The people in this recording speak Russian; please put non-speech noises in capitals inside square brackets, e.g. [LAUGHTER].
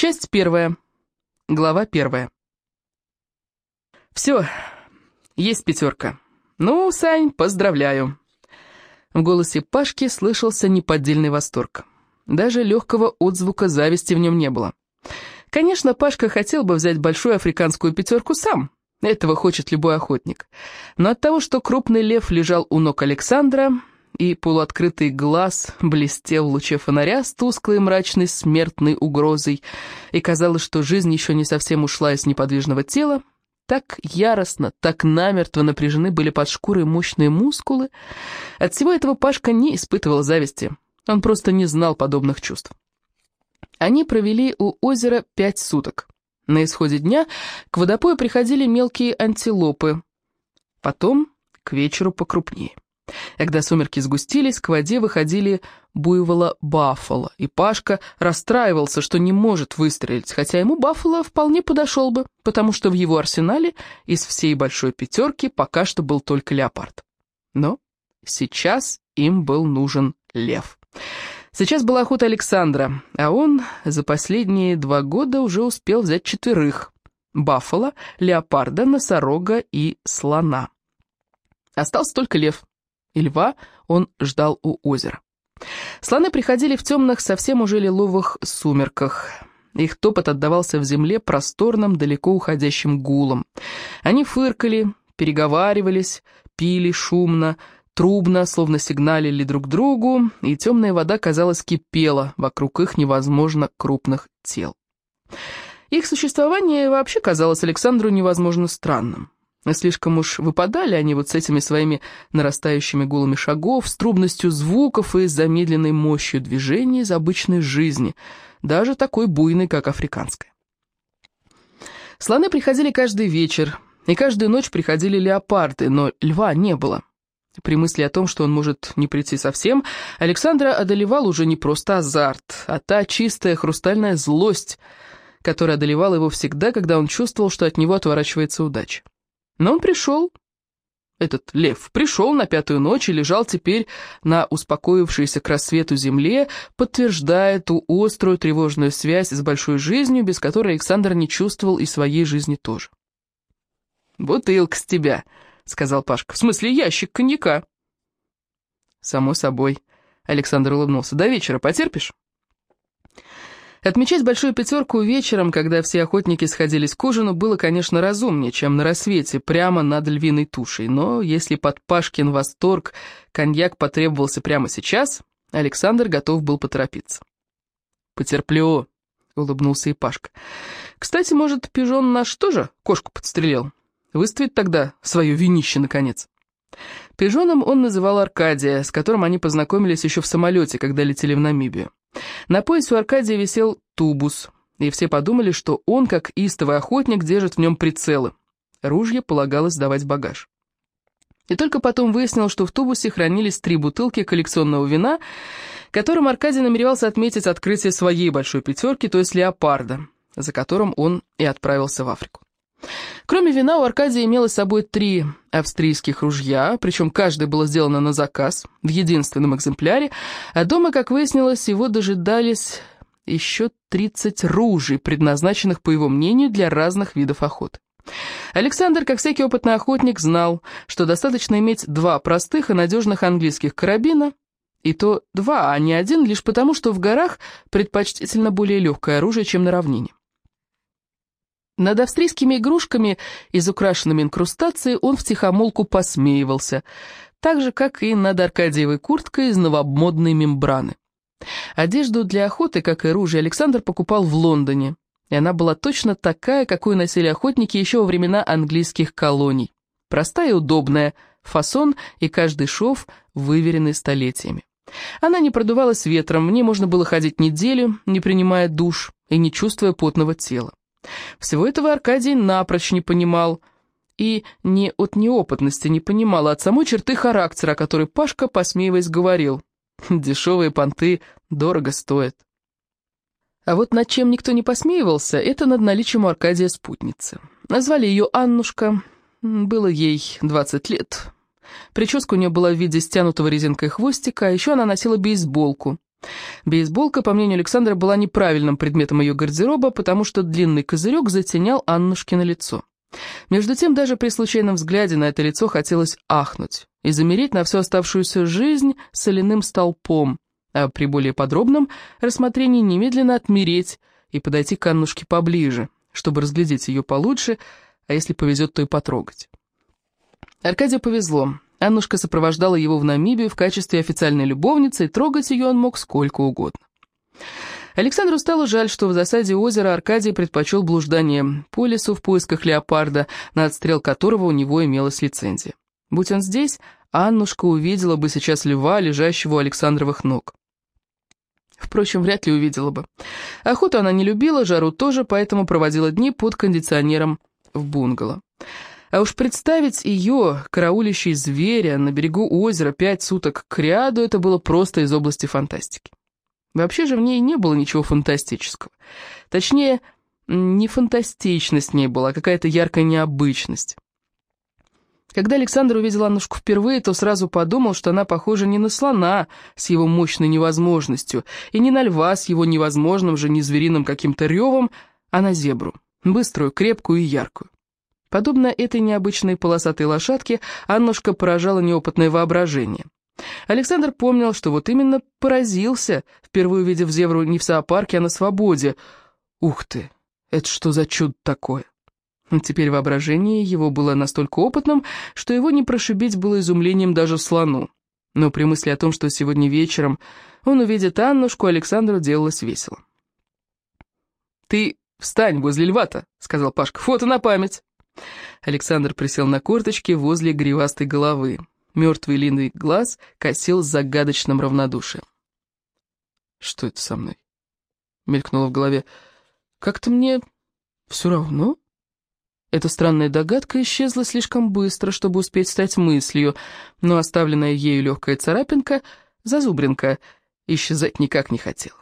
Часть первая. Глава первая. Все, есть пятерка. Ну, Сань, поздравляю. В голосе Пашки слышался неподдельный восторг. Даже легкого отзвука зависти в нем не было. Конечно, Пашка хотел бы взять большую африканскую пятерку сам. Этого хочет любой охотник. Но от того, что крупный лев лежал у ног Александра, и полуоткрытый глаз блестел в луче фонаря с тусклой мрачной смертной угрозой, и казалось, что жизнь еще не совсем ушла из неподвижного тела, так яростно, так намертво напряжены были под шкурой мощные мускулы. От всего этого Пашка не испытывал зависти, он просто не знал подобных чувств. Они провели у озера пять суток. На исходе дня к водопою приходили мелкие антилопы, потом к вечеру покрупнее. Когда сумерки сгустились, к воде выходили буйвола Баффало, и Пашка расстраивался, что не может выстрелить, хотя ему Баффало вполне подошел бы, потому что в его арсенале из всей большой пятерки пока что был только леопард. Но сейчас им был нужен лев. Сейчас была охота Александра, а он за последние два года уже успел взять четверых — Баффало, леопарда, носорога и слона. Остался только лев — и льва он ждал у озера. Слоны приходили в темных, совсем уже лиловых сумерках. Их топот отдавался в земле просторным, далеко уходящим гулом. Они фыркали, переговаривались, пили шумно, трубно, словно сигналили друг другу, и темная вода, казалось, кипела вокруг их невозможно крупных тел. Их существование вообще казалось Александру невозможно странным. Слишком уж выпадали они вот с этими своими нарастающими гулами шагов, с трубностью звуков и замедленной мощью движений из обычной жизни, даже такой буйной, как африканская. Слоны приходили каждый вечер, и каждую ночь приходили леопарды, но льва не было. При мысли о том, что он может не прийти совсем, Александра одолевал уже не просто азарт, а та чистая хрустальная злость, которая одолевала его всегда, когда он чувствовал, что от него отворачивается удача. Но он пришел, этот лев, пришел на пятую ночь и лежал теперь на успокоившейся к рассвету земле, подтверждая ту острую тревожную связь с большой жизнью, без которой Александр не чувствовал и своей жизни тоже. «Бутылка с тебя», — сказал Пашка, — «в смысле ящик коньяка». «Само собой», — Александр улыбнулся, — «до вечера потерпишь?» Отмечать большую пятерку вечером, когда все охотники сходились к ужину, было, конечно, разумнее, чем на рассвете, прямо над львиной тушей. Но если под Пашкин восторг коньяк потребовался прямо сейчас, Александр готов был поторопиться. «Потерплю», — улыбнулся и Пашка. «Кстати, может, пижон наш тоже кошку подстрелил? Выставит тогда свое винище, наконец». Пижоном он называл Аркадия, с которым они познакомились еще в самолете, когда летели в Намибию. На поясе у Аркадия висел тубус, и все подумали, что он, как истовый охотник, держит в нем прицелы. Ружье полагалось давать багаж. И только потом выяснил, что в тубусе хранились три бутылки коллекционного вина, которым Аркадий намеревался отметить открытие своей большой пятерки, то есть леопарда, за которым он и отправился в Африку. Кроме вина, у Аркадия имелось с собой три австрийских ружья, причем каждое было сделано на заказ, в единственном экземпляре, а дома, как выяснилось, его дожидались еще 30 ружей, предназначенных, по его мнению, для разных видов охоты. Александр, как всякий опытный охотник, знал, что достаточно иметь два простых и надежных английских карабина, и то два, а не один, лишь потому, что в горах предпочтительно более легкое оружие, чем на равнине. Над австрийскими игрушками из украшенными инкрустацией он втихомолку посмеивался, так же, как и над Аркадиевой курткой из новомодной мембраны. Одежду для охоты, как и ружье, Александр покупал в Лондоне, и она была точно такая, какую носили охотники еще во времена английских колоний. Простая и удобная, фасон и каждый шов выверены столетиями. Она не продувалась ветром, в ней можно было ходить неделю, не принимая душ и не чувствуя потного тела. Всего этого Аркадий напрочь не понимал, и не от неопытности не понимал, а от самой черты характера, о которой Пашка, посмеиваясь, говорил. [LAUGHS] Дешевые понты дорого стоят. А вот над чем никто не посмеивался, это над наличием у Аркадия спутницы. Назвали ее Аннушка, было ей 20 лет. Прическа у нее была в виде стянутого резинкой хвостика, а еще она носила бейсболку, Бейсболка, по мнению Александра, была неправильным предметом ее гардероба, потому что длинный козырек затенял Аннушкино лицо. Между тем, даже при случайном взгляде на это лицо хотелось ахнуть и замереть на всю оставшуюся жизнь соляным столпом, а при более подробном рассмотрении немедленно отмереть и подойти к Аннушке поближе, чтобы разглядеть ее получше, а если повезет, то и потрогать. Аркадию повезло. Аннушка сопровождала его в Намибию в качестве официальной любовницы, и трогать ее он мог сколько угодно. Александру стало жаль, что в засаде озера Аркадий предпочел блуждание по лесу в поисках леопарда, на отстрел которого у него имелась лицензия. Будь он здесь, Аннушка увидела бы сейчас льва, лежащего у Александровых ног. Впрочем, вряд ли увидела бы. Охоту она не любила, жару тоже, поэтому проводила дни под кондиционером в бунгало. А уж представить ее, караулищей зверя, на берегу озера пять суток к ряду, это было просто из области фантастики. Вообще же в ней не было ничего фантастического. Точнее, не фантастичность в ней была, а какая-то яркая необычность. Когда Александр увидел Аннушку впервые, то сразу подумал, что она похожа не на слона с его мощной невозможностью, и не на льва с его невозможным же незвериным каким-то ревом, а на зебру, быструю, крепкую и яркую. Подобно этой необычной полосатой лошадке, Аннушка поражала неопытное воображение. Александр помнил, что вот именно поразился, впервые увидев зебру не в зоопарке, а на свободе. Ух ты, это что за чудо такое? Теперь воображение его было настолько опытным, что его не прошибить было изумлением даже слону. Но при мысли о том, что сегодня вечером он увидит Аннушку, Александру делалось весело. «Ты встань возле льва-то», — сказал Пашка, — «фото на память». Александр присел на корточки возле гривастой головы. Мертвый линый глаз косил с загадочным равнодушием. «Что это со мной?» — мелькнуло в голове. «Как-то мне все равно». Эта странная догадка исчезла слишком быстро, чтобы успеть стать мыслью, но оставленная ею легкая царапинка, зазубринка, исчезать никак не хотела.